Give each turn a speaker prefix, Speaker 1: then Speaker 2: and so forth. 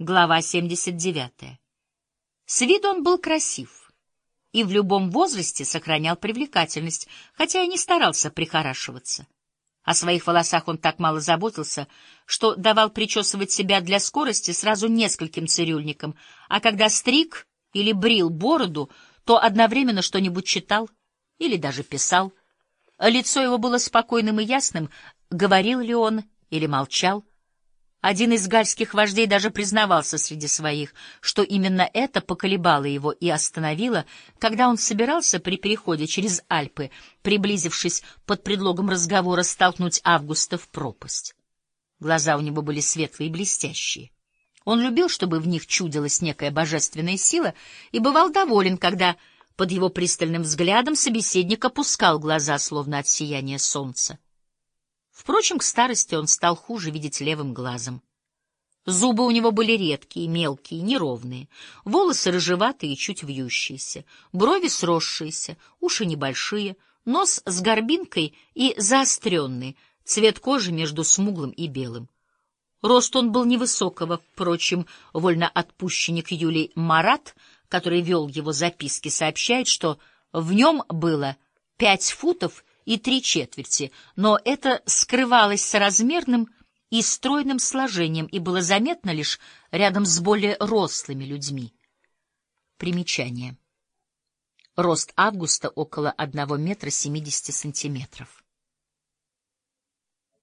Speaker 1: Глава 79. С виду он был красив и в любом возрасте сохранял привлекательность, хотя и не старался прихорашиваться. О своих волосах он так мало заботился, что давал причесывать себя для скорости сразу нескольким цирюльникам, а когда стриг или брил бороду, то одновременно что-нибудь читал или даже писал. Лицо его было спокойным и ясным, говорил ли он или молчал. Один из гальских вождей даже признавался среди своих, что именно это поколебало его и остановило, когда он собирался при переходе через Альпы, приблизившись под предлогом разговора, столкнуть Августа в пропасть. Глаза у него были светлые и блестящие. Он любил, чтобы в них чудилась некая божественная сила, и бывал доволен, когда под его пристальным взглядом собеседник опускал глаза, словно от сияния солнца. Впрочем, к старости он стал хуже видеть левым глазом. Зубы у него были редкие, мелкие, неровные, волосы рыжеватые и чуть вьющиеся, брови сросшиеся, уши небольшие, нос с горбинкой и заостренный, цвет кожи между смуглым и белым. Рост он был невысокого, впрочем, вольноотпущенник Юлий Марат, который вел его записки, сообщает, что в нем было пять футов и три четверти, но это скрывалось соразмерным и стройным сложением и было заметно лишь рядом с более рослыми людьми. Примечание. Рост Августа около одного метра семидесяти сантиметров.